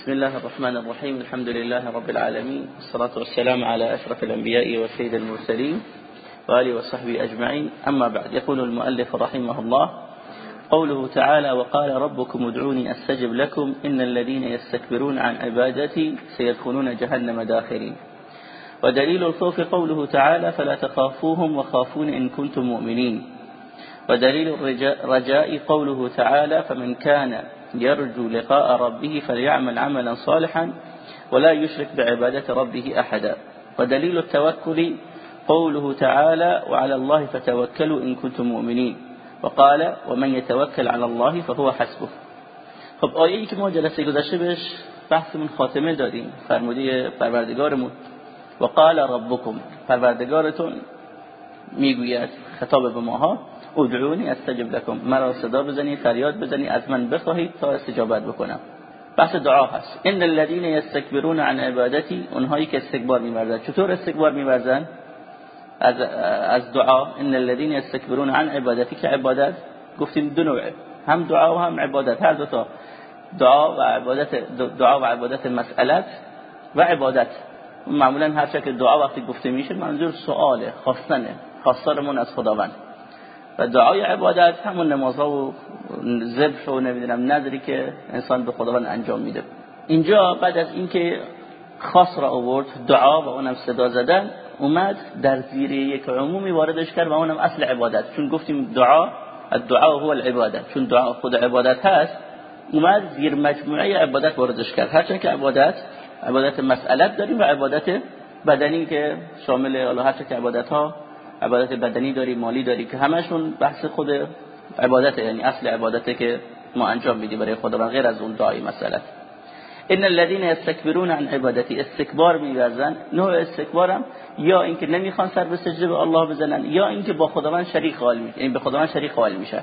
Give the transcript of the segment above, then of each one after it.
بسم الله الرحمن الرحيم الحمد لله رب العالمين والصلاة والسلام على أشرف الأنبياء وسيد المرسلين وآله وصحبه أجمعين أما بعد يقول المؤلف رحمه الله قوله تعالى وقال ربكم ادعوني أستجب لكم إن الذين يستكبرون عن عبادتي سيدخلون جهنم داخرين ودليل الخوف قوله تعالى فلا تخافوهم وخافون إن كنتم مؤمنين ودليل الرجاء قوله تعالى فمن كان يرجو لقاء ربه فليعمل عملا صالحا ولا يشرك بعبادة ربه أحدا. ودليل التوكل قوله تعالى وعلى الله فتوكلوا إن كنتم مؤمنين. وقال ومن يتوكل على الله فهو حسبه. خب آیه‌ای که ما جلسه گذشته بهش بحثمون خاتمه دادیم. فرمودی پروردگارمون. و قال ربکم پروردگارتون می‌گوید خطاب به ماها. ادعونی استجب لكم مرا صدا بزنید فریاد بزنید از من بخواهید تا استجابت بکنم. بحث دعا هست. ان الذين يستكبرون عن عبادتي اونهایی که استکبار می‌ورزن چطور استکبار می‌ورزن از از دعا. ان الذين يستكبرون عن عبادتي که عبادت گفتیم دو نوعه هم دعا و هم عبادت. هر دو تا. دعا و عبادت دعا و عبادت مسئلت و عبادت. معمولا هر که دعا وقتی گفته میشه منظور سواله خواستنه. خواستارمون از خداوند. و دعای عبادت همون نمازها و ذبح و نمی‌دونم نظری که انسان به خداوند انجام میده. اینجا بعد از اینکه خاص را آورد دعا و اونم صدا زدن اومد در زیر یک عمومی واردش کرد و اونم اصل عبادت. چون گفتیم دعا الدعا هو العبادت. چون دعا خود عبادت هست اومد زیر مجموعه عبادت واردش کرد. هرچند که عبادت عبادت مسئلت داریم و عبادت بدنی که شامل الله هر که عبادت ها عبادت بدنی داری مالی داری که همشون بحث خود عبادت یعنی اصل عبادته که ما انجام میدیم برای خدا و غیر از اون دعای مسئلت ان الذين يستكبرون عن عبادتي استکبار میورزن. نوع استکبارم یا اینکه نمی‌خوان سر به سجده به الله بزنن یا اینکه با خداوند شریک قائل میشن یعنی به خداوند شریک قائل میشن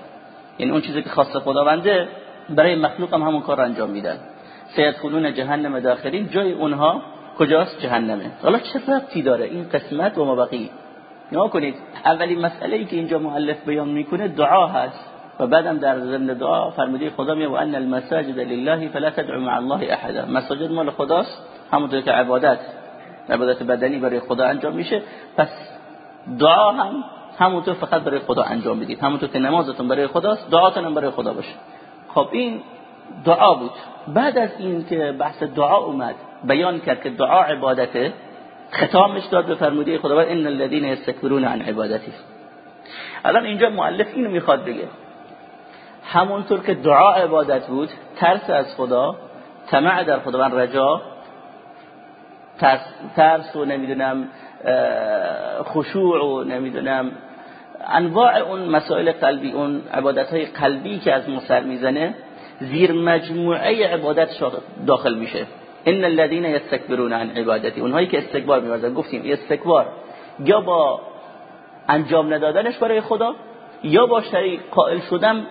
یعنی اون چیزی که خاص خداونده برای مخلوق هم همون کار انجام میدن. سیدخلون جهنم داخلین جای اونها کجاست؟ جهنمه. حالا چه ربطی داره؟ این قسمت و مابقی نگاه کنید اولین مسئله ای که اینجا مؤلف بیان می‌کنه دعا هست. و بعدم در ضمن دعا فرموده خدا میگه ان المساجد لله فلا تدعوا مع الله احدا مساجد مال خداست همونطور که عبادت عبادت بدنی برای خدا انجام میشه. پس دعا هم همونطور فقط برای خدا انجام بدید. همونطور که نمازتون برای خداست دعاتون هم برای خدا باشه. خب این دعا بود. بعد از این که بحث دعا اومد بیان کرد که دعا عبادته ختامش داد به فرموده خداوند ان الذين يستكبرون عن عبادتي الان اینجا مؤلف اینو می‌خواد بگه. همونطور که دعا عبادت بود ترس از خدا طمع در خداوند رجا ترس, ترس و نمی‌دونم خشوع و نمی‌دونم انواع اون مسائل قلبی اون عبادت های قلبی که از ما می‌زنه زیر مجموعه عبادت داخل میشه. ان الذين يستكبرون عن عبادتي اونهایی که استکبار می‌ورزن. گفتیم استکبار یا با انجام ندادنش برای خدا یا با شریک قائل شدن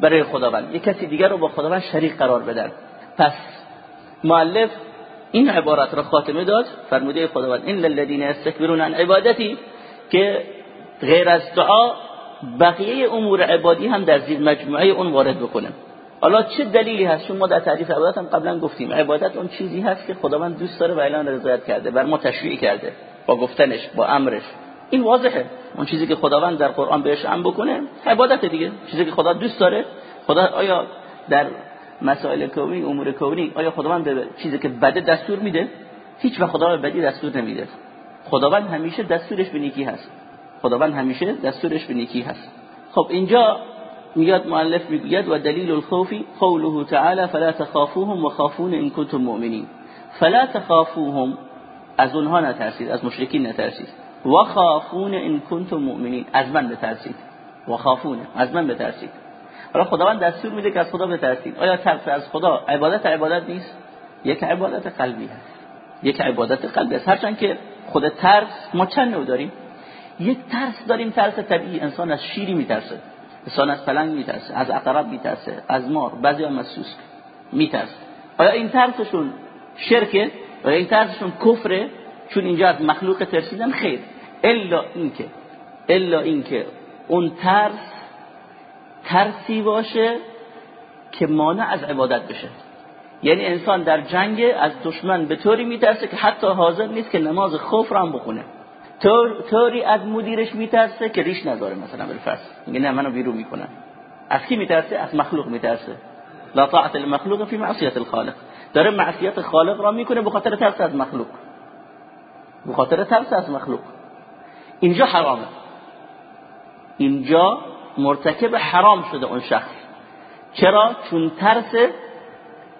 برای خداوند. یک کسی دیگر رو با خداوند شریک قرار بدن. پس مؤلف این عبارت را خاتمه داد فرموده خداوند ان الذين يستكبرون عن عبادتي که غیر از دعا بقیه امور عبادی هم در زیر مجموعه اون وارد بکنه حالا چه دلیلی هست؟ چون ما در تعریف عبادت هم قبلا گفتیم. عبادت اون چیزی هست که خداوند دوست داره و اعلان رضایت کرده بر ما تشریع کرده با گفتنش با امرش. این واضحه. اون چیزی که خداوند در قرآن بهش امر بکنه عبادت دیگه. چیزی که خدا دوست داره خدا آیا در مسائل کونی امور کونی آیا خداوند به چیزی که بده دستور میده؟ هیچ وقت خدا به بدی دستور نمیده. خداوند همیشه دستورش به نیکی هست. خداوند همیشه دستورش به نیکی هست. خب اینجا میاد مؤلف می‌گوید و دلیل الخوف قوله تعالی فلا تخافوهم وخافون ان کنتم مؤمنین. فلا تخافوهم. از اونها نترسید از مشرکین نترسید. و خافون ان کنتم مؤمنین. از من بترسید. و خافون از من بترسید. حالا خداوند دستور میده که از خدا بترسید آیا ترس از خدا عبادت عبادت نیست؟ یک عبادت قلبی هست. یک عبادت قلبی هست. هرچند که خود ترس ما چند نوع داریم؟ یک ترس داریم ترس طبیعی. انسان از شیری میترسه. انسان از پلنگ میترسه از عقرب میترسه از مار بعضی هم از سوسک میترسه. آیا این ترسشون شرکه؟ آیا این ترسشون کفره؟ چون اینجا از مخلوق ترسیدن خیر. الا اینکه الا اینکه اون ترس ترسی باشه که مانع از عبادت بشه. یعنی انسان در جنگ از دشمن به طوری میترسه که حتی حاضر نیست که نماز خوف را هم بخونه. طوری از مدیرش میترسه که ریش نذاره مثلا بالفرض میگه نه منو بیرون می‌کنن. از کی میترسه؟ از مخلوق میترسه. لا طاعت المخلوق فی معصیت الخالق. داره معصیت خالق را می‌کنه به خاطر ترس از مخلوق. به خاطر ترس از مخلوق. اینجا حرامه. اینجا مرتکب حرام شده اون شخص. چرا؟ چون ترس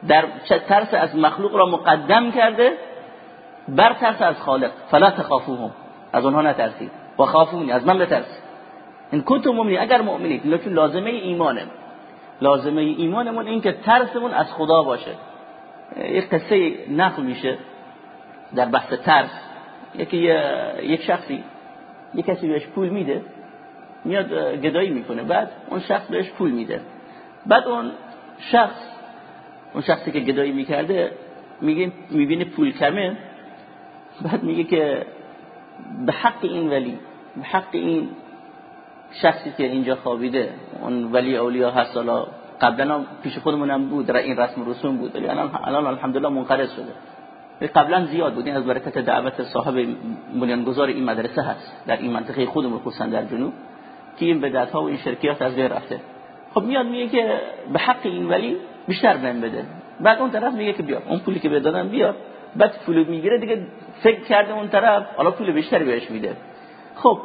در ترس از مخلوق را مقدم کرده بر ترس از خالق. فلا تخافوهم. از اونها نترسید. و خافونی از من بترس. این کنتم مؤمنین اگر مؤمنید چون لازمه ایمانه. لازمه ایمانمون این که ترسمون از خدا باشه. یک قصه نقل میشه در بحث ترس. یکی یک شخصی یک کسی بهش پول میده میاد گدایی می‌کنه. بعد اون شخص بهش پول میده. بعد اون شخص اون شخصی که گدایی می‌کرده میگه می‌بینه پول کمه. بعد میگه که به حق این ولی به حق این شخصی که اینجا خوابیده اون ولی اولیا هست حالا قبلا پیش خودمونم بود را این رسم رسوم بود ولی الان الان الحمدلله منقرض شده. قبلا زیاد بود این از برکت دعوت صاحب بنیانگذار این مدرسه هست در این منطقه خودمون خصوصا در جنوب که این بدعت ها و این شرکیات از بین رفته. خب میاد میگه که به حق این ولی بیشتر بهم بده. بعد اون طرف میگه که بیا اون پولی که بدادن بیا. بعد پول می‌گیره دیگه فکر کرده اون طرف حالا پول بیشتری بهش میده. خب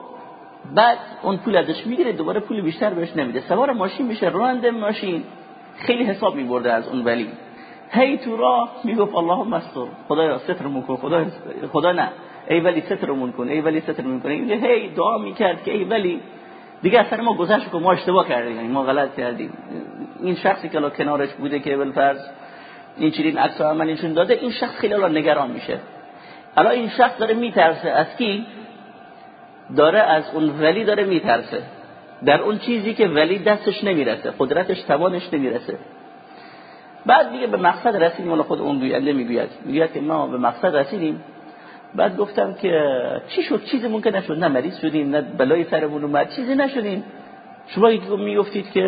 بعد اون پول ازش می‌گیره دوباره پول بیشتر بهش نمیده. سوار ماشین میشه راننده ماشین. خیلی حساب میبرده از اون ولی. هی تو راه می‌گفت اللهم استر. خدایا سترمون کن خدا خدا نه. ای ولی سترمون کن ای ولی سترمون کن. هی دعا می‌کرد که ای ولی دیگه اصلا ما گذشت که ما اشتباه کردیم یعنی ما غلط کردیم. این شخصی که کنارش بوده که بالفرض این چنین عکس نشون داده این شخص خیلی نگران میشه. حالا این شخص داره میترسه. از کی؟ داره از اون ولی داره میترسه. در اون چیزی که ولی دستش نمی‌رسه قدرتش توانش نمی‌رسه. بعد دیگه به مقصد رسیدیم مال خود اون گوینده می‌گوید. می‌گوید که ما به مقصد رسیدیم. بعد گفتم که چی شد؟ چیزی ممکن نشد. نه مریض شدیم نه بلای سرمون اومد. چیزی نشدیم. شما می‌گفتید که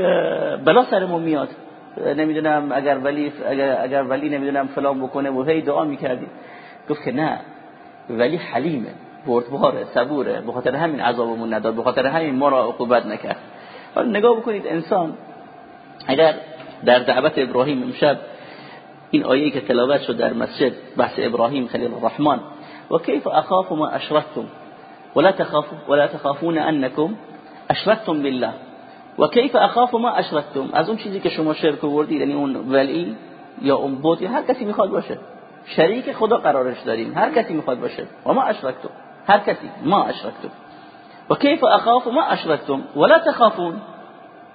بلا سرمون میاد. نمی‌دونم اگر ولی اگر, اگر ولی نمی‌دونم فلان بکنه و هی دعا می‌کردیم گفت که نه ولی حلیمه بردباره صبوره به خاطر همین عذابمون نداد به خاطر همین ما را عقوبت نکرد. حالا نگاه بکنید انسان اگر در دعوت ابراهیم امشب این آیه که تلاوت شد در مسجد بحث ابراهیم خلیل الرحمن و کیف اخاف ما اشرکتم ولا تخافوا ولا تخافون انكم اشركتم بالله. و کیف اخاف ما اشرکتم؟ از اون چیزی که شما شرک وردید یعنی اون ولی یا اون بوت هر کسی می‌خواد باشه. شریک خدا قرارش داریم. هر کسی می‌خواد باشه. و ما اشرکتم. هر کسی. ما اشرکتم. و کیف اخاف ما اشرکتم؟ ولا تخافون.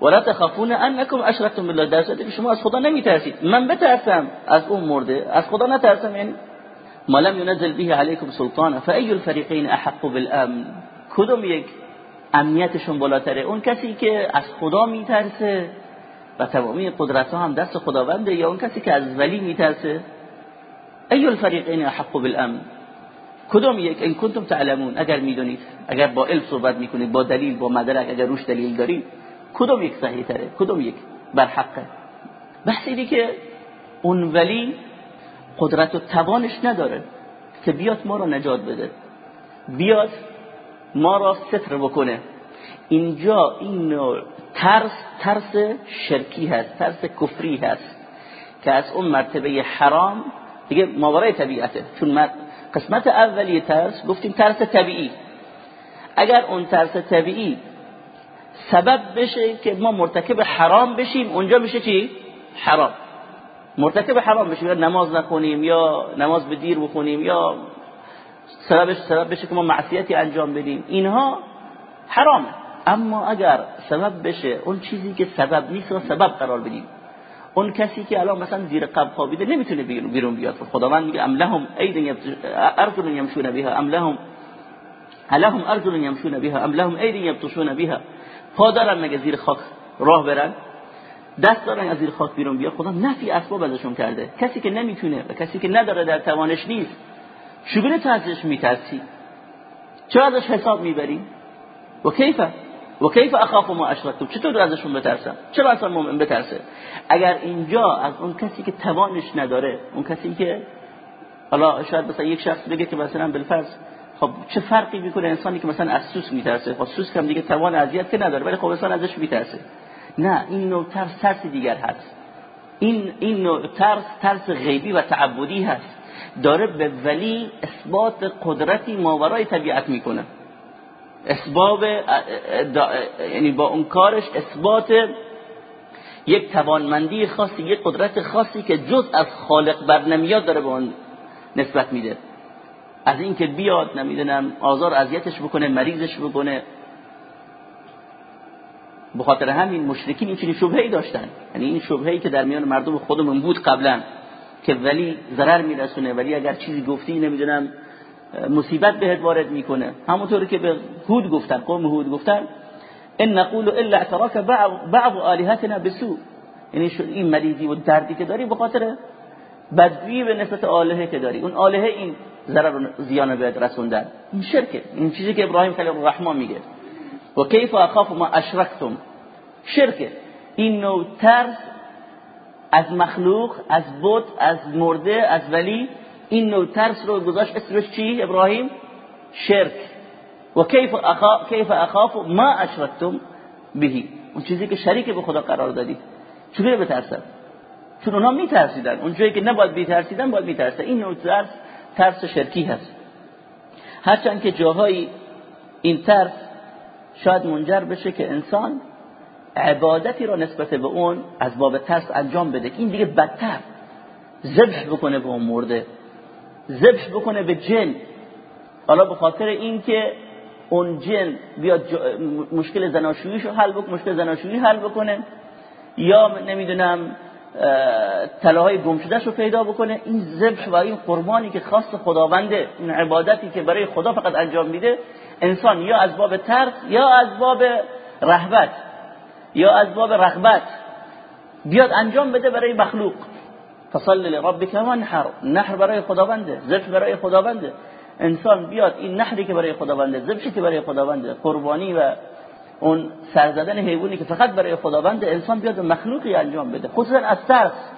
ولا تخافون انکم اشرکتم بالله. در که شما از خدا نمیترسید. من بترسم. از اون مرده. از خدا نترسم یعنی ما لم ينزل به عليكم سلطانا. فأي الفريقين احق بالامن؟ کدوم یک امنیتشون بالاتره. اون کسی که از خدا میترسه و تمامی قدرت ها هم دست خداونده یا اون کسی که از ولی میترسه؟ ای الفریقین احق بالامن؟ کدوم یک؟ این کنتم تعلمون. اگر می‌دونید اگر با علم صحبت می‌کنید با دلیل با مدرک اگر روش دلیل دارید کدوم یک صحیح تره کدوم یک بر حقه؟ بحثی که اون ولی قدرت و توانش نداره که بیاد ما را نجات بده. بیاد ما را ستر بکنه. اینجا این ترس ترس شرکی هست ترس کفری هست که از اون مرتبه حرام دیگه ماورای طبیعته. چون قسمت اولی ترس گفتیم ترس طبیعی. اگر اون ترس طبیعی سبب بشه که ما مرتکب حرام بشیم اونجا میشه چی؟ حرام. مرتکب حرام بشیم. یا نماز نخونیم یا نماز به دیر بخونیم یا سببش سبب بشه که ما معصیتی انجام بدیم. اینها حرامه. اما اگر سبب بشه اون چیزی که سبب نیست و سبب قرار بدیم. اون کسی که الان مثلا زیر قبل خوابیده نمی‌تونه بیرون بیاد. خداوند میگه ام لهم اید ارجل یمشون بها. ام لهم لهم ارجل یمشون بها. ام لهم اید یبطشون بها. پا دارن مگه خاک راه برن؟ دست دارن از زیر خاک بیرون بیاد. خدا نفی اسباب ازشون کرده. کسی که نمی‌تونه و کسی که نداره در توانش نیست چگونه تو ازش میترسی؟ چرا ازش حساب می‌بری؟ و کیفه و کیف اخاف ما اشرکتم؟ چطور ازشون بترسم؟ چرا اصلا مؤمن بترسه؟ اگر اینجا از اون کسی که توانش نداره اون کسی که حالا شاید مثلا یک شخص بگه که مثلا بالفرض خب چه فرقی می‌کنه انسانی که مثلا از سوس میترسه؟ خب سوس کم دیگه توان اذیت که نداره ولی خب انسان ازش میترسه. نه این نوع ترس ترس دیگر هست. این این نوع ترس ترس غیبی و تعبدی هست. داره به ولی اثبات قدرتی ماورای طبیعت می‌کنه. اسباب یعنی با اون کارش اثبات یک توانمندی خاصی یک قدرت خاصی که جز از خالق بر نمیاد داره به اون نسبت میده. از اینکه بیاد نمی‌دونم آزار اذیتش بکنه مریضش بکنه. به خاطر همین مشرکین این چنین شبهه‌ای داشتن. یعنی این شبهه‌ای که در میان مردم خودمون بود قبلا. که ولی ضرر میرسونه. ولی اگر چیزی گفتی نمی‌دونم مصیبت بهت وارد می‌کنه. همونطوری که به هود گفتن. قوم هود گفتن ان نقول الا اعتراك بعض الهتنا بسوء. یعنی این مریضی و دردی که داری به خاطر بدگویی به نسبت آلهه که داری. اون آلهه این ضرر و زیان بهت رسوندن. این شرکه. این چیزی که ابراهیم خلیل الرحمن میگه. و کیف اخاف ما اشرکتم. شرکه. این نوع ترس از مخلوق از بود از مرده از ولی. این نوع ترس رو گذاشت اسمش چی؟ ابراهیم؟ شرک. و کیف اخاف کیف اخاف ما اشرکتم بهی. اون چیزی که شریک به خدا قرار دادید چطور بترسن؟ چون اونا میترسیدن. اون جایی که نباید میترسیدن باید میترسن این نوع ترس ترس شرکی هست. هرچند که جاهایی این ترس شاید منجر بشه که انسان عبادتی را نسبت به اون از باب ترس انجام بده این دیگه بدتر. ذبح بکنه به اون مرده. ذبح بکنه به جن. حالا به خاطر اینکه اون جن بیاد مشکل زناشوییشو حل بکنه مشکل زناشویی حل بکنه یا نمی‌دونم طلاهای گم رو پیدا بکنه این ذبح و این قربانی که خاص خداونده این عبادتی که برای خدا فقط انجام میده انسان یا از باب ترس یا از باب رهبت. یا از باب رغبت. بیاد انجام بده برای مخلوق. فصل لربک وانحر. نحر برای خداونده ذبح برای خداونده. انسان بیاد این نحری که برای خداونده ذبحی که برای خداونده قربانی و اون سرزدن حیوانی که فقط برای خداونده انسان بیاد مخلوقی انجام بده. خصوصا از ترس.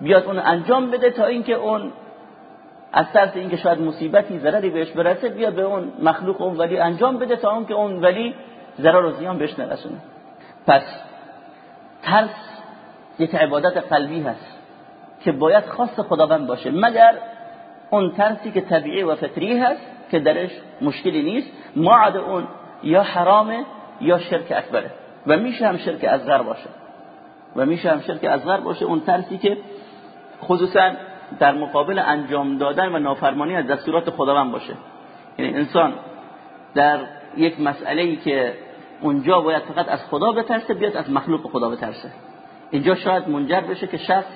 بیاد اون انجام بده تا اینکه اون از ترس اینکه شاید مصیبتی ضرری بهش برسه بیاد به اون مخلوق اون ولی انجام بده تا اون که اون ولی ضرر و زیان بهش نرسونه. پس ترس یک عبادت قلبی هست که باید خاص خداوند باشه مگر اون ترسی که طبیعی و فطری هست که درش مشکلی نیست معد اون یا حرامه یا شرک اکبره. و میشه هم شرک اصغر باشه. و میشه هم شرک اصغر باشه اون ترسی که خصوصا در مقابل انجام دادن و نافرمانی از دستورات خداوند باشه. یعنی انسان در یک مسئله ای که اونجا باید فقط از خدا بترسه بیاد از مخلوق خدا بترسه. اینجا شاید منجر بشه که شخص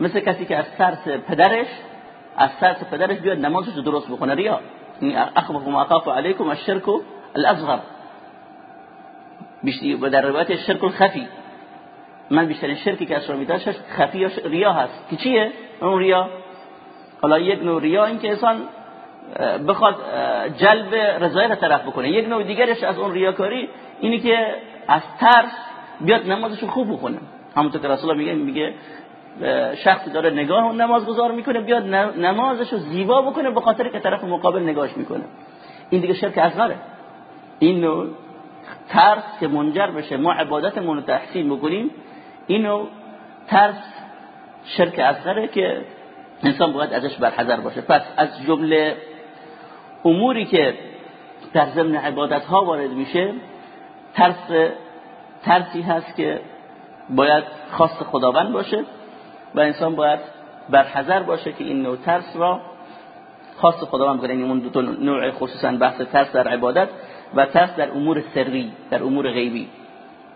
مثل کسی که از ترس پدرش از ترس پدرش بیاد نمازش درست بکنه. ریا اخوف ما اخاف علیکم الشرک الاصغر. و در روایت الشرک الخفی. من بیشترین شرکی که اسرا میداشت خفی یا ریا هست. که چیه؟ اون ریا. حالا یک نوع ریا این که انسان بخواد جلب رضایت طرف بکنه. یک نوع دیگرش از اون ریاکاری اینی که از ترس بیاد نمازش خوب بکنه همونطور که رسول میگه میگه شخصی داره نگاه اون نماز گذار می‌کنه بیاد نمازش رو زیبا بکنه به خاطر که طرف مقابل نگاهش می‌کنه. این دیگه شرک اصغره. این نوع ترس که منجر بشه ما عبادتمون رو تحسین بکنیم اینو ترس شرک اصغره که انسان باید ازش برحذر باشه. پس از جمله اموری که در ضمن عبادت ها وارد میشه ترس ترسی هست که باید خاص خداوند باشه و انسان باید برحذر باشه که این نوع ترس را خاص خداوند کنه این اون دو نوع خصوصا بحث ترس در عبادت و ترس در امور سری در امور غیبی.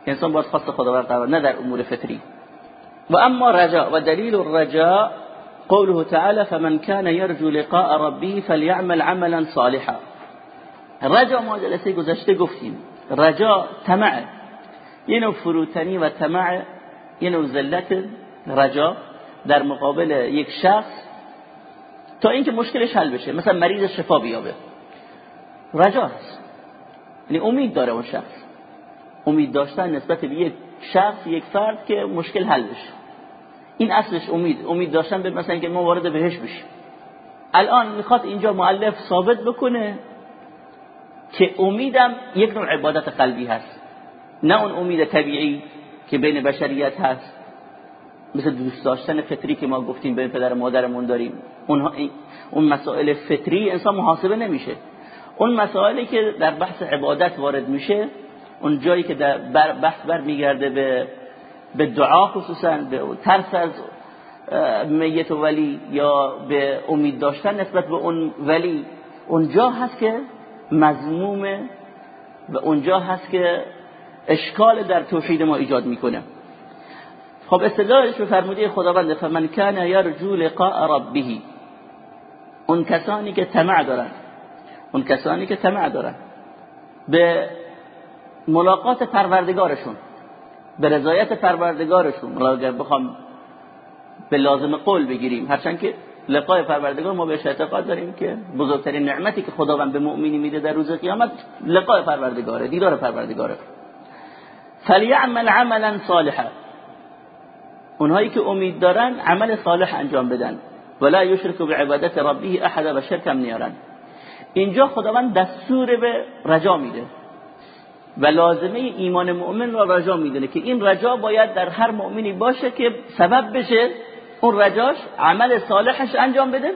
انسان باید خاص خداوند قرار نه در امور فطری. و اما رجاء و دلیل الرجاء قوله تعالى فمن كان يرجو لقاء ربه فليعمل عملا صالحا. رجا ما جلسه گذشته گفتیم. رجا طمع. یه نوع فروتنی و طمع نوع ذلت رجا در مقابل یک شخص تا اینکه مشکلش حل بشه. مثلا مریض شفا بیابه. رجا هست. یعنی امید داره اون شخص. امید داشتن نسبت به یک شخص یک فرد که مشکل حل بشه. این اصلش امید. امید داشتن به مثلا که ما وارد بهش بشیم. الان می‌خواد اینجا معلف ثابت بکنه که امیدم یک نوع عبادت قلبی هست. نه اون امید طبیعی که بین بشریت هست. مثل دوست داشتن فطری که ما گفتیم بین پدر و مادرمون داریم. اونها اون مسائل فطری انسان محاسبه نمیشه. اون مسائلی که در بحث عبادت وارد میشه اون جایی که در بحث بر میگرده به به دعا خصوصا به ترس از میت ولی یا به امید داشتن نسبت به اون ولی. اونجا هست که مضمومه و اونجا هست که اشکال در توحید ما ایجاد می‌کنه. خب استدلالش به فرموده خداوند فمن کان یرجو لقاء ربه. اون کسانی که طمع دارن اون کسانی که طمع دارن به ملاقات پروردگارشون به رضایت پروردگارشون. اگر بخوام به لازم قول بگیریم هرچند که لقای پروردگار ما بهش اعتقاد داریم که بزرگترین نعمتی که خداوند به مؤمنی میده در روز قیامت لقای پروردگاره دیدار پروردگاره. فلیعمل عملا صالحا. اونهایی که امید دارن عمل صالح انجام بدن. ولا یشرک بعبادت ربه احد و شرک نیارن اینجا خداوند دستور به رجا میده. و لازمه ایمان مؤمن را رجا می‌دونه که این رجا باید در هر مؤمنی باشه که سبب بشه اون رجاش عمل صالحش انجام بده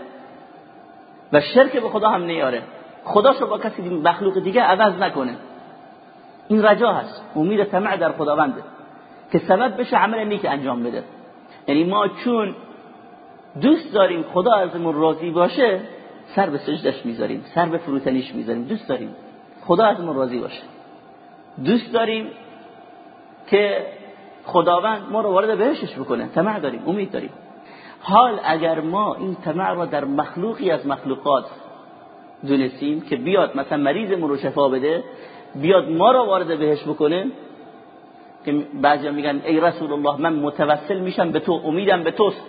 و شرک به خدا هم نیاره. خداش رو با کسی مخلوق دیگه عوض نکنه. این رجا هست. امید طمع در خداونده که سبب بشه عمل نیک انجام بده. یعنی ما چون دوست داریم خدا ازمون راضی باشه سر به سجدش می‌ذاریم سر به فروتنیش می‌ذاریم. دوست داریم. خدا ازمون راضی باشه. دوست داریم که خداوند ما رو وارد بهشش بکنه طمع داریم امید داریم. حال اگر ما این طمع را در مخلوقی از مخلوقات دونستیم که بیاد مثلا مریضمون رو شفا بده بیاد ما را وارد بهش بکنه که بعضی میگن ای رسول الله من متوسل میشم به تو امیدم به توست.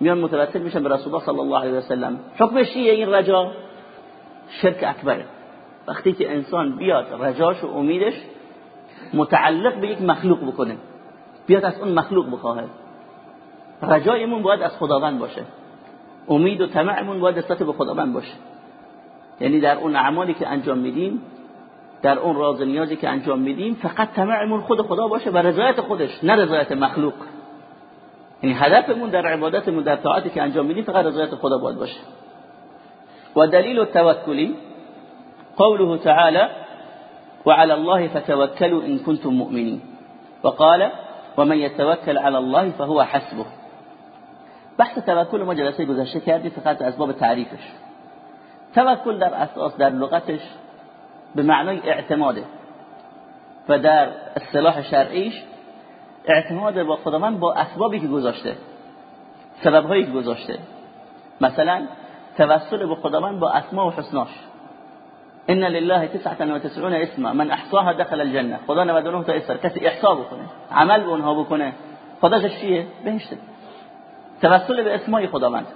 میان متوسل میشم به رسول الله صلی الله علیه و سلم. این رجا. شرک اکبره. وقتی که انسان بیاد رجاش و امیدش متعلق به یک مخلوق بکنه بیاد از اون مخلوق بخواه رجایمون باید از خداوند باشه. امید و طمعمون باید نسبت به خداوند باشه. یعنی در اون اعمالی که انجام میدیم در اون راز نیازی که انجام میدیم فقط طمعمون خود خدا باشه و رضایت خودش نه رضایت مخلوق. یعنی هدفمون در عبادتمون در طاعتی که انجام میدیم فقط رضایت خدا باید باشه. و دلیل التوکلی قوله تعالى وعلى الله فتوكلوا إن كنتم مؤمنين وقال ومن يتوكل على الله فهو حسبه بحث توکل ما جلسه گذشته کردیم فقط اسباب تعریفش. توکل در اساس در لغتش به معنای اعتماده و در اصطلاح شرعیش اعتماد با خداوند با اسبابی که گذاشته سببهایی که گذاشته. مثلا توسل به خداوند با اسما و حسناش. ان لله 99 اسما. من احصاها دخل الجنه خدا 99 تا اسم کسی احصا بکنه عمل به اونها بکنه خداش چیه؟ بهشته. توسل به اسمای خداوند.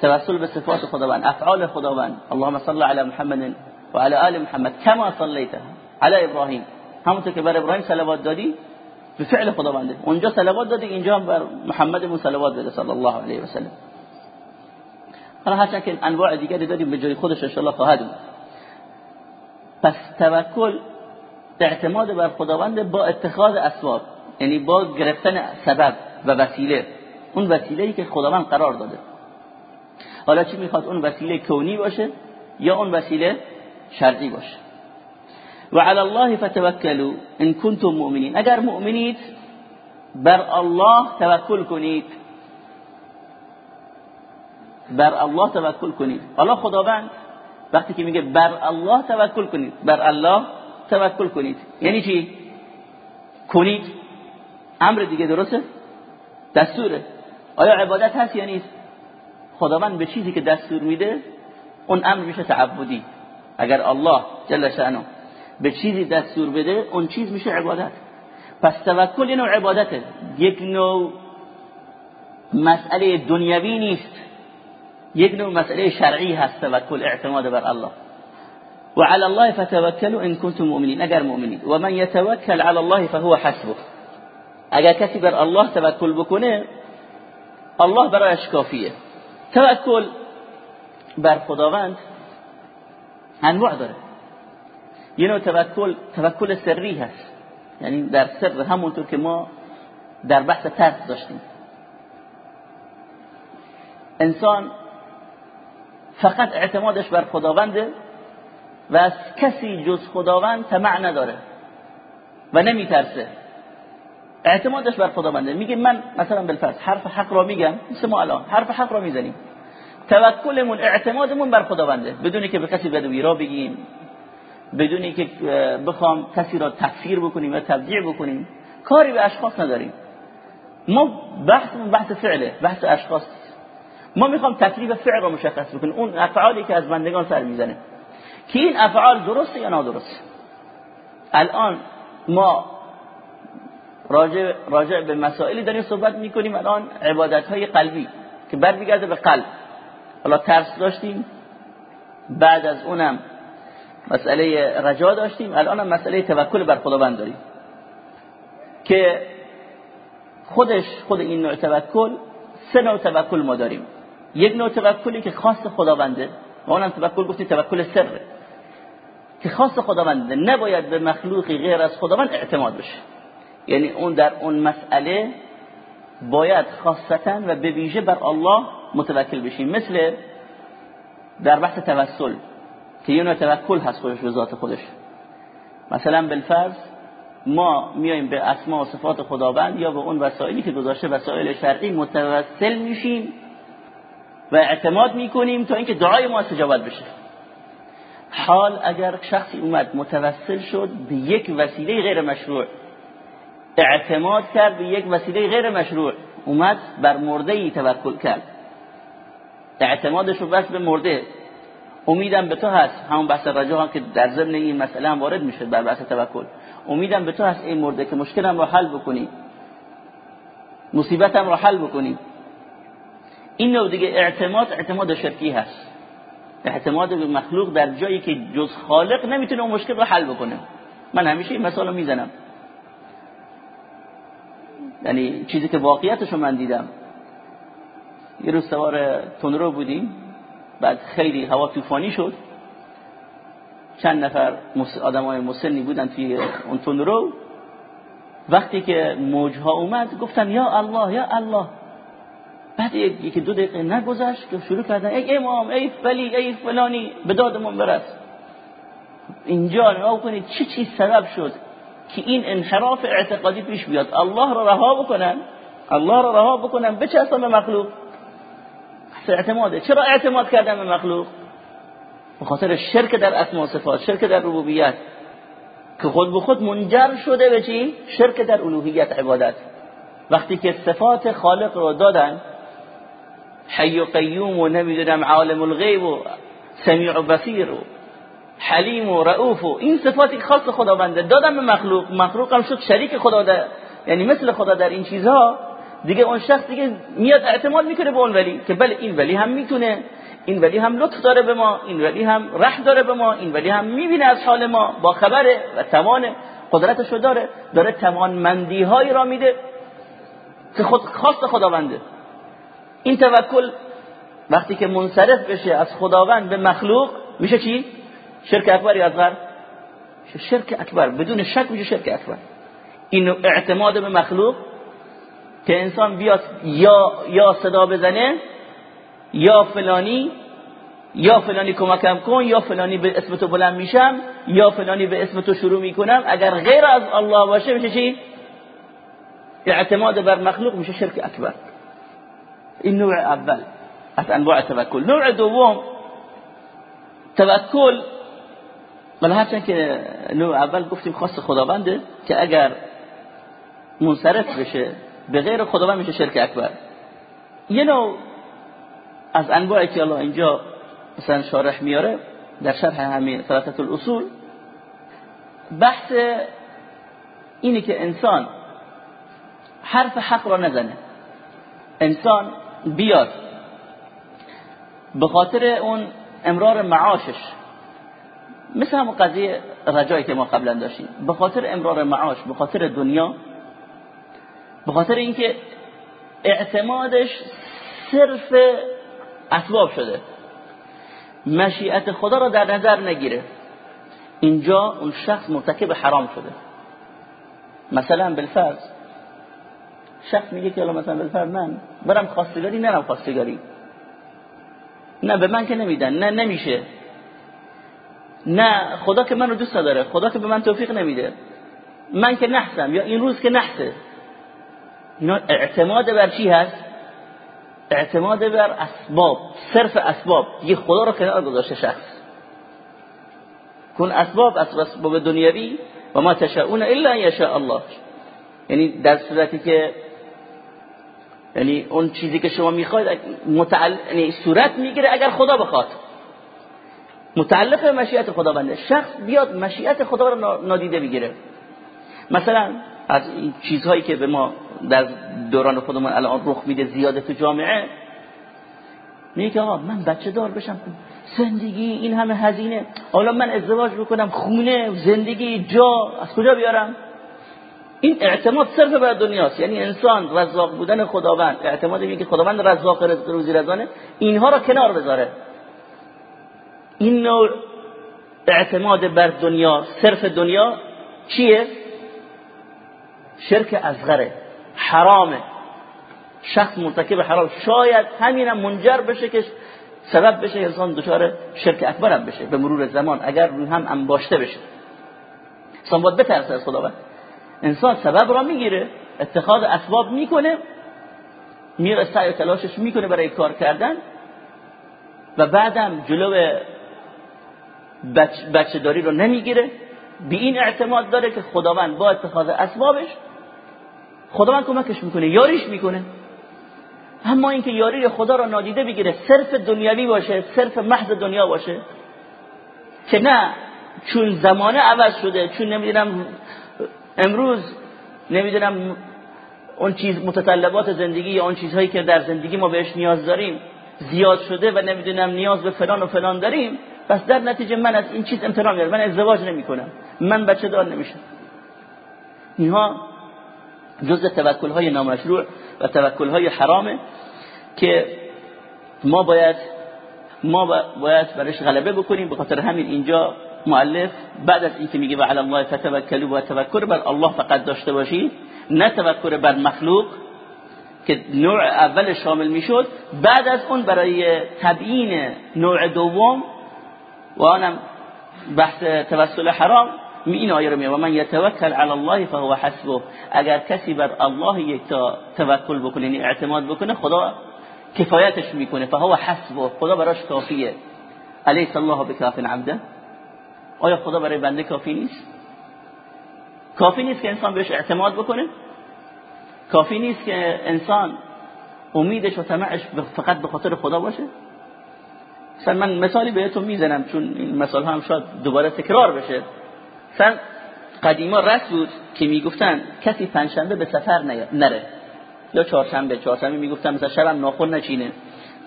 توسل به صفات خداوند. افعال خداوند. اللهم صل علی محمد و علی محمد کما صلیت علی ابراهیم. همونطور که بر ابراهیم صلوات دادی به فعل خداونده. اونجا صلوات دادی اینجا بر محمد مون صلوات بده صلی الله علیه و سلم. حالا هرچند انواع دیگری دادیم به جای خودش ان خواهد پس توکل اعتماد بر خداوند با اتخاذ اسباب یعنی با گرفتن سبب و وسیله. اون وسیله ای که خداوند قرار داده. حالا چی می‌خواد؟ اون وسیله کونی باشه یا اون وسیله شرعی باشه؟ و علی الله فتوکلوا ان کنتم مؤمنین. اگر مؤمنید بر الله توکل کنید. بر الله توکل کنید. الله خداوند وقتی که میگه بر الله توکل کنید بر الله توکل کنید یعنی چی؟ کنید. امر دیگه درسته؟ دستوره. آیا عبادت هست یا نیست؟ خداوند به چیزی که دستور میده اون امر میشه تعبدی. اگر الله جل شأنه به چیزی دستور بده اون چیز میشه عبادت. پس توکل یه نوع عبادته. یک نوع مسئله دنیوی نیست. یک نوع مسئله شرعی هست توکل اعتماد بر الله. و علی الله فتوکلوا ان کنتم مؤمنین. اگر مؤمنین و من یتوکل علی الله فهو حسبه. اگر کسی بر الله توکل بکنه الله برایش کافیه. توکل بر خداوند انواع داره. یه نوع توکل توکل سری هست. یعنی در سر همونطور که ما در بحث ترس داشتیم. انسان فقط اعتمادش بر خداونده و از کسی جز خداوند طمع نداره و نمیترسه. اعتمادش بر خداونده. میگه من مثلا بالفرض حرف حق را میگم مثل ما الان حرف حق را می‌زنیم. توکلمون اعتمادمون بر خداونده. بدونی که به کسی بدوی را بگیم بدونی که بخوام کسی را تکفیر بکنیم و تبدیع بکنیم کاری به اشخاص نداریم. ما بحثمون بحث فعله بحث اشخاص ما می‌خوام تکلیف فعل را مشخص بکنیم. اون افعالی که از بندگان سر می‌زنه. که این افعال درسته یا نادرسته؟ الان ما راجع, راجع به مسائلی داریم صحبت می‌کنیم. الان عبادت های قلبی که برمیگرده به قلب. حالا ترس داشتیم. بعد از اونم مسئله رجا داشتیم. الان هم مسئله توکل بر خداوند داریم. که خودش خود این نوع توکل سه نوع توکل ما داریم. یک نوع توکلی که خاص خداونده. و اونم توکل گفتیم توکل سره. که خاص خداونده. نباید به مخلوقی غیر از خداوند اعتماد بشه. یعنی اون در اون مسئله باید خاصتا و به ویژه بر الله متوکل بشیم. مثل در بحث توسل که یه نوع توکل هست خودش به ذات خودش. مثلا بالفرض ما میایم به اسما و صفات خداوند یا به اون وسایلی که گذاشته وسایل شرعی متوسل میشیم. و اعتماد می‌کنیم تا اینکه دعای ما استجابت بشه. حال اگر شخصی اومد متوسل شد به یک وسیله غیر مشروع اعتماد کرد به یک وسیله غیر مشروع اومد بر مرده ای توکل کرد. اعتمادش رو بس به مرده. امیدم به تو هست. همون بحث رجا که در ضمن این مسئله هم وارد میشه بر بحث توکل. امیدم به تو هست این مرده که مشکلم رو حل بکنی. مصیبتم رو حل بکنی. این نوع دیگه اعتماد اعتماد شرکی هست. اعتماد به مخلوق در جایی که جز خالق نمی‌تونه اون مشکل رو حل بکنه. من همیشه این مثال رو می‌زنم. یعنی چیزی که واقعیتش رو من دیدم. یه روز سوار تندرو بودیم. بعد خیلی هوا طوفانی شد. چند نفر آدم های مسنی بودن توی اون تندرو. وقتی که موجها اومد گفتن یا الله یا الله. بعد یکی دو دقیقه نگذشت که شروع کردن ای امام ای فلی ای فلانی به دادمون برس. اینجا نگاه کنید چه چیز سبب شد که این انحراف اعتقادی پیش بیاد. الله را رها بکنن الله را رها بکنن چه به مخلوق. اعتماده. چرا اعتماد کردن به مخلوق؟ به خاطر شرک در اسماء صفات شرک در ربوبیت. که خود به خود منجر شده به چی؟ شرک در الوهیت عبادت. وقتی که صفات خالق رو دادن حی و قیوم و نمی‌دونم عالم الغیب و سمیع و بصیر و حلیم و رؤوف. و این صفاتی خاص خداونده دادن به مخلوق مخلوق هم شد شریک خدا ده یعنی مثل خدا در این چیزها. دیگه اون شخص دیگه میاد اعتماد می‌کنه به اون ولی که بله این ولی هم می‌تونه این ولی هم لطف داره به ما این ولی هم رحم داره به ما این ولی هم می‌بینه از حال ما با خبره و تمام قدرتشو داره داره تمام مندی هایی را میده که خود خاص خداونده. این توکل وقتی که منصرف بشه از خداوند به مخلوق میشه چی؟ شرک اکبر یا اصغر؟ شرک اکبر بدون شک میشه شرک اکبر این اعتماد به مخلوق که انسان بیاد یا یا صدا بزنه یا فلانی یا فلانی کمکم کن یا فلانی به اسم تو بلند میشم یا فلانی به اسم تو شروع می‌کنم اگر غیر از الله باشه میشه چی اعتماد بر مخلوق میشه شرک اکبر این نوع اول از انواع توکل نوع دوم توکل ولی هرچند که نوع اول گفتیم خاص خداونده که اگر منصرف بشه به غیر خداوند میشه شرک اکبر. یه نوع از انواعی که الله اینجا مثلا شارح میاره در شرح همین ثلاثت الاصول بحث اینه که انسان حرف حق را نزنه. انسان بیاد. به خاطر اون امرار معاشش. مثل همون قضیه رجایی که ما قبلا داشتیم. به خاطر امرار معاش به خاطر دنیا به خاطر اینکه اعتمادش صرف اسباب شده. مشیعت خدا را در نظر نگیره. اینجا اون شخص مرتکب حرام شده. مثلا بالفرض شخص میگه که مثلا بالفرض من برم خواستگاری نرم خواستگاری. نه به من که نمیدن نه نمیشه. نه خدا که منو دوست نداره خدا که به من توفیق نمیده. من که نحسم یا این روز که نحسه. اعتماد بر چی هست؟ اعتماد بر اسباب صرف اسباب. یه خدا رو کنار گذاشته شخص. کن اسباب اسباب دنیوی و ما تشاؤون الا یشاء الله. یعنی در صورتی که یعنی اون چیزی که شما می‌خواید متعل... یعنی صورت می‌گیره اگر خدا بخواد. متعلق به مشیت خداونده. شخص بیاد مشیت خدا رو نادیده بگیره. مثلا از این چیزهایی که به ما در دوران خودمون الان رخ میده زیاده تو جامعه میگه آقا من بچه دار بشم. زندگی این همه هزینه. حالا من ازدواج بکنم خونه زندگی جا از کجا بیارم؟ این اعتماد صرف بر دنیاست. یعنی انسان رزاق بودن خداوند اعتماد میگه خداوند رزاق رزق روزی رزانه اینها را کنار بذاره. این نوع اعتماد بر دنیا صرف دنیا چیه؟ شرک اصغره حرامه. شخص مرتکب حرام. شاید همینم منجر بشه که سبب بشه انسان دچار شرک اکبر بشه. به مرور زمان اگر هم انباشته بشه. انسان باید بترسه از خداوند. انسان سبب را می‌گیره اتخاذ اسباب می‌کنه میره سعی تلاشش می‌کنه برای کار کردن و بعدم جلو بچه داری رو نمی‌گیره. به این اعتماد داره که خداوند با اتخاذ اسبابش خداوند کمکش می‌کنه یاریش می‌کنه. اما اینکه یاری خدا را نادیده بگیره صرف دنیاوی باشه صرف محض دنیا باشه که نه چون زمانه عوض شده چون نمی‌دونم امروز نمی‌دونم اون چیز متطلبات زندگی یا اون چیزهایی که در زندگی ما بهش نیاز داریم زیاد شده و نمی‌دونم نیاز به فلان و فلان داریم پس در نتیجه من از این چیز امتناع میارم من ازدواج نمی کنم من بچه دار نمیشم. اینها جز توکل های نامشروع و توکل های حرامه که ما باید ما باید برش غلبه بکنیم. به خاطر همین اینجا مؤلف بعد از اینکه میگه و علی الله فتوکلوا و توکل بر الله فقط داشته باشید نه توکل بر مخلوق که نوع اول شامل می‌شد. بعد از اون برای تبیین نوع دوم و آنم بحث توسل حرام می این آیه رو میگه و من یتوکل علی الله فهو حسبه. اگر کسی بر الله یک تا توکل بکنه یعنی اعتماد بکنه خدا کفایتش می‌کنه فهو حسبه خدا براش کافیه. الیس الله بکاف عبده؟ آیا خدا برای بنده کافی نیست؟ کافی نیست که انسان بهش اعتماد بکنه؟ کافی نیست که انسان امیدش و طمعش فقط به خاطر خدا باشه؟ مثلا من مثالی بهتون می‌زنم چون این مثال هم شاید دوباره تکرار بشه. مثلا قدیما رس بود که می‌گفتن کسی پنجشنبه به سفر نره. یا چهارشنبه. چهارشنبه می‌گفتن مثلا شبم ناخن نچینه.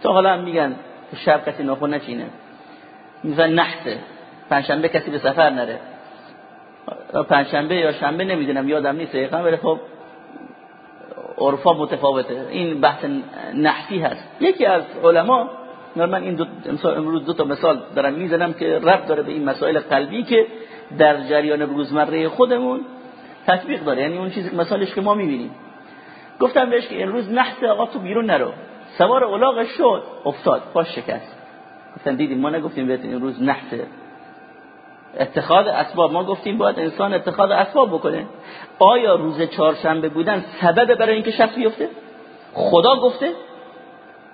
تا حالا هم میگن شب کسی ناخن نچینه. مثلا نحسه. پنجشنبه کسی به سفر نره. پنجشنبه یا شنبه نمی‌دونم یادم نیست دقیقا ولی خب عرفا متفاوته. این بحث نحسی هست. یکی از علما من این دو امروز دو تا مثال دارم می‌زنم که ربط داره به این مسائل قلبی که در جریان روزمره خودمون تطبیق داره. یعنی اون چیزی مثالش که ما می‌بینیم. گفتم بهش که این روز نحس آقا تو بیرون نرو. سوار اولاغش شد. افتاد. پاش شکست. گفتم دیدیم ما نگفتیم بهت روز نحس اتخاذ اسباب. ما گفتیم باید انسان اتخاذ اسباب بکنه. آیا روز چهارشنبه بودن سبب برای اینکه شخص بیفته؟ خدا گفته؟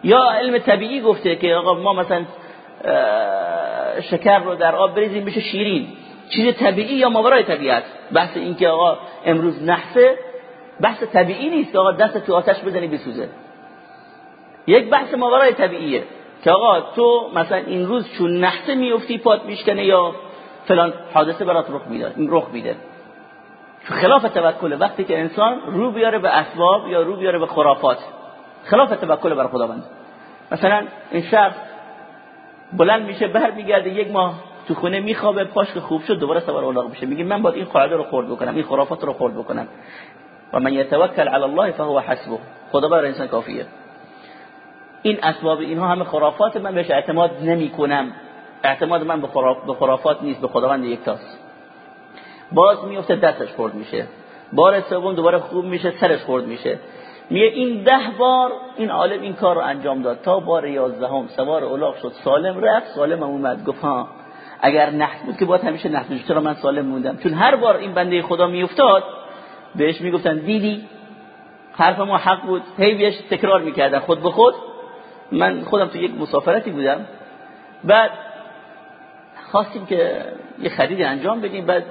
یا علم طبیعی گفته که آقا ما مثلا شکر رو در آب بریزیم بشه شیرین. چیز طبیعی یا ماورای طبیعت بحث این که آقا امروز نحسه بحث طبیعی نیست آقا دست تو آتش بزنی بسوزه. یک بحث ماورای طبیعیه که آقا تو مثلا این روز چون نحسه میفتی پات میشکنه یا فلان حادثه برات رخ میده این رخ میده. خلاف توکل وقتی که انسان رو بیاره به اسباب یا رو بیاره به خرافات. خلاف توکل بر خداوند. مثلا این شخص بلند میشه بر میگرده یک ماه تو خونه میخوابه پاش که خوب شد دوباره سوار الاغ بشه میگه من باید این قاعده رو خورد بکنم این خرافات رو خورد بکنم. و من یتوکل علی الله فهو حسبه. خدا بر انسان کافیه. این اسباب اینها همه خرافات من بهش اعتماد نمی کنم اعتماد من به خرافات نیست به خداوند یکتاست باز میفته دستش خورد میشه. بار سوم دوباره خوب میشه سرش خورد میشه. میگه این ده بار این عالم این کار رو انجام داد. تا بار یازدهم سوار الاغ شد سالم رفت سالم اومد. گفت ها اگر نحس بود که باید همیشه نحس بود چرا من سالم موندم؟ چون هر بار این بنده خدا میافتاد بهش می‌گفتن دیدی؟ حرف ما حق بود. هی بهش تکرار می‌کردن خود به خود. من خودم تو یک مسافرتی بودم. بعد خواستیم که یه خرید انجام بدیم. بعد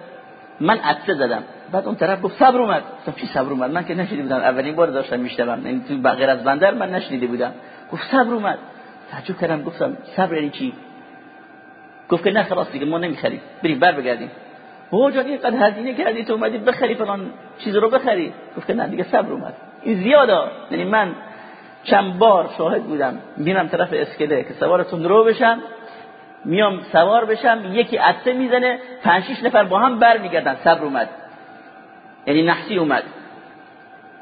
من عطسه زدم. بعد اون طرف گفت صبر اومد. گفتم چی صبر اومد؟ من که نشیده بودم. اولین بار داشتم میشتم یعنی تو غیر از بندر من نشنیده بودم. گفت صبر اومد. تعجب کردم. گفتم صبر یعنی چی؟ گفت که نه خلاص دیگه ما نمی‌خریم. بریم بر بگردیم. او جان اینقدر هزینه کردی تو اومدی بخری فلان چیز رو بخری. گفت که نه دیگه صبر اومد. این زیاده. یعنی من چند بار شاهد بودم. میرم طرف اسکله که سوار رو بشم میام سوار بشم یکی عطسه می‌زنه پنج شش نفر با هم برمیگردن. صبر اومد. یعنی نحسی اومد.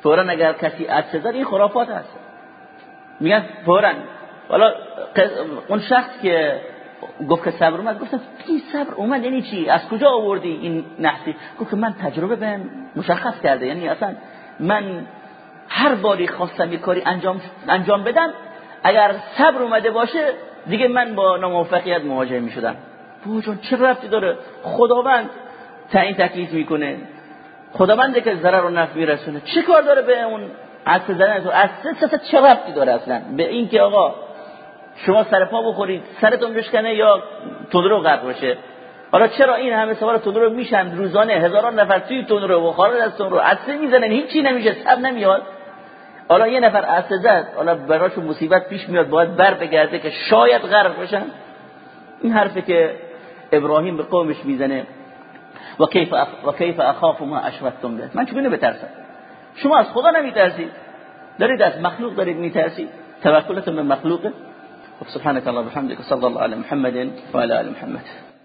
فورا اگر کسی عطسه زد این خرافات هست. میگن فورا. والا اون شخص که گفت که صبر اومد گفتم این صبر اومد؟ یعنی چی؟ از کجا آوردی این نحسی؟ گفت که من تجربه بهم مشخص کرده. یعنی اصلا من هر باری خواستم یک کاری انجام انجام بدم اگر صبر اومده باشه دیگه من با ناموفقیت مواجه می شدم جان چه رفتی داره؟ خداوند تعیین تکلیف می‌کنه. خداونده که ضرر و نفع میرسونه. چه کار داره به اون عطف زدن تو؟ از چه رفتی داره اصلا؟ به این که آقا شما سر پا بخورید سرتون بشکنه یا تندرو غرق بشه؟ حالا چرا این همه سوار تندرو میشن؟ روزانه هزاران نفر توی تندرو و خارج از تندرو می‌زنن هیچی نمیشه سب نمیاد؟ حالا یه نفر عطسه زد حالا براشون مصیبت پیش میاد باید بر بگرده که شاید غرق بشن. این حرفی که ابراهیم به قومش می‌زنه و کیف. و کیف اخاف ما اشرفتم به. من چگونه بترسم؟ شما از خدا نمیترسید. دارید از مخلوق دارید میترسید. توکلتون به مخلوقه. خب سبحانك الله وبحمدك صلى الله على محمد وعلى ال محمد.